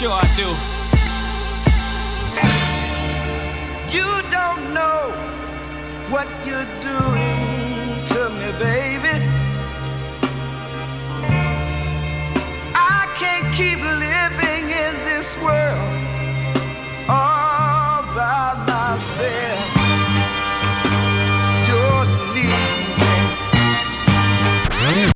sure I do. You don't know what you're doing to me, baby. I can't keep living in this world all by myself.